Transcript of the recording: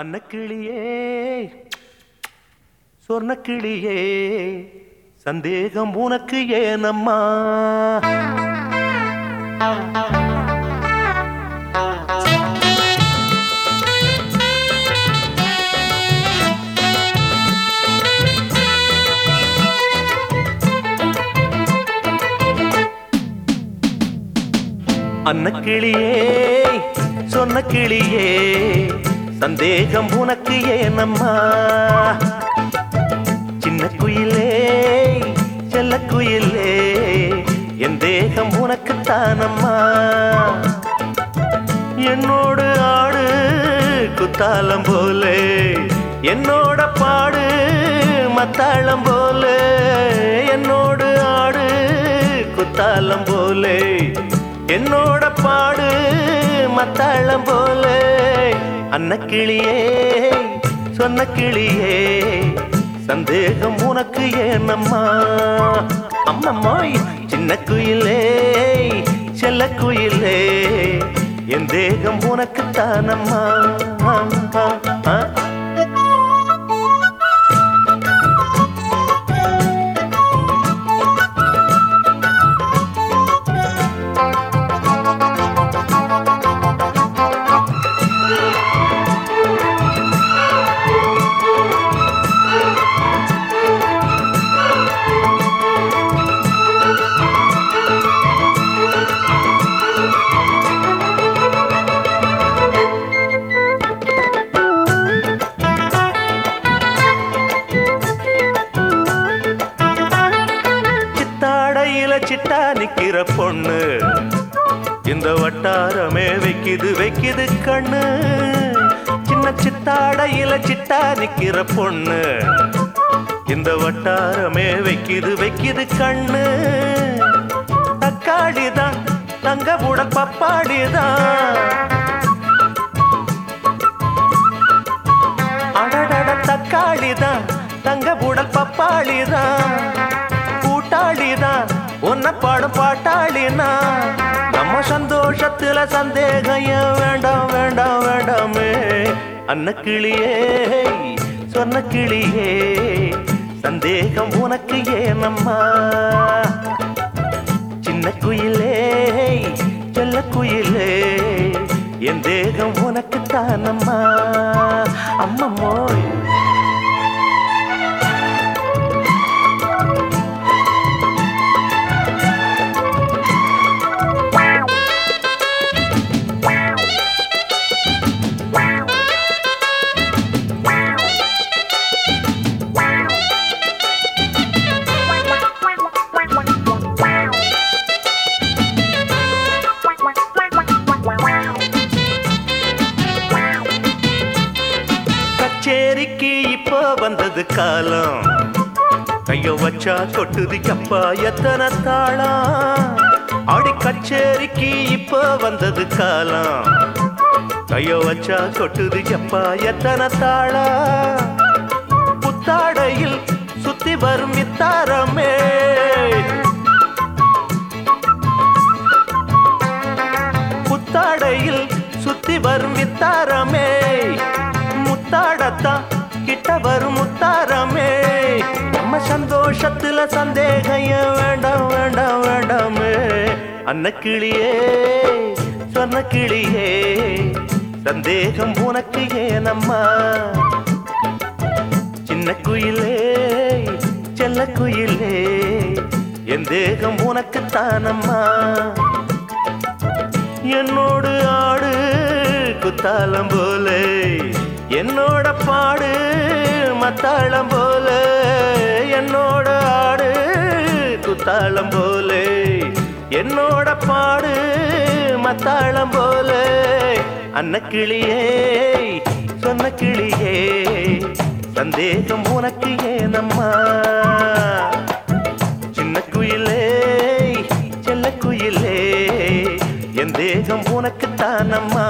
அன்னக்கிளியே. சொர்ணக்கிளியே சந்தேகம் உனக்கு ஏனம்மா? அன்னக்கிளியே சொன்ன கிளியே சந்தேகம் உனக்கு ஏனம்மா? சின்ன குயிலே செல்ல குயிலே என் தேகம் உனக்கு தானம்மா. என்னோடு ஆடு குத்தாலம் போலே என்னோட பாடு மத்தாளம் போலே என்னோடு ஆடு குத்தாலம் போலே என்னோட பாடு மத்தாளம் போலே. அன்ன கிளியே சொன்ன கிளியே சந்தேகம் உனக்கு ஏனம்மா? அம்மம்மாய் சின்ன குயிலே செல்ல குயிலே என் தேகம் உனக்கு தானம்மா? சிட்டா நிக்கிற பொண்ணு. இந்த வட்டாரமே வைக்கிது வைக்கிது கண்ணு. சின்ன சித்தாடையில சிட்டா நிக்கிற பொண்ணு. இந்த வட்டாரமே வைக்கிது வைக்கிது கண்ணு. தக்காளிதான் தங்க உடல் பப்பாடிதான் அடடட தக்காளிதான் தங்க உடல் பூட்டாளி தான் உன்னை பாடும் பாட்டாளினா நம்ம சந்தோஷத்துல சந்தேகம் வேண்டாம் வேண்டாம் வேண்டாமே. அன்ன கிளியே சொன்ன கிளியே சந்தேகம் உனக்கு ஏனம்மா? சின்ன குயிலே சொல்ல குயிலே என் தேகம் உனக்கு தானம்மா? வந்தது காலம். கைய வச்சா கொட்டுது கப்பா எத்தனை தாளம்? ஆடி கச்சேரிக்கு இப்ப வந்தது காலம். கைய வச்சா கொட்டுது கப்பா எத்தனை தாளம்? புத்தாடையில் சுத்தி வரும் இத்தாரமே புத்தாடையில் சுத்தி வரும் இத்தாரமே முத்தாடத்தான் கிட்ட வரும் முத்தாரமே நம்ம சந்தோஷத்துல சந்தேகம் வேண்டாம் வேண்டாம் வேண்டாமே. அன்ன கிளியே சொன்ன கிளியே சந்தேகம் உனக்கு ஏனம்மா சின்ன குயிலே செல்ல குயிலே என் தேகம் உனக்கு தானம்மா என்னோடு ஆடு குத்தாலம் போலே. என்னோட பாடு மத்தாளம் போல. என்னோட ஆடு குத்தாளம் போல. என்னோட பாடு மத்தாளம் போல. அன்ன கிளியே சொன்ன கிளியே சந்தேகம் உனக்கு ஏனம்மா? சின்ன குயிலே செல்ல குயிலே. என் தேகம் உனக்குத்தானம்மா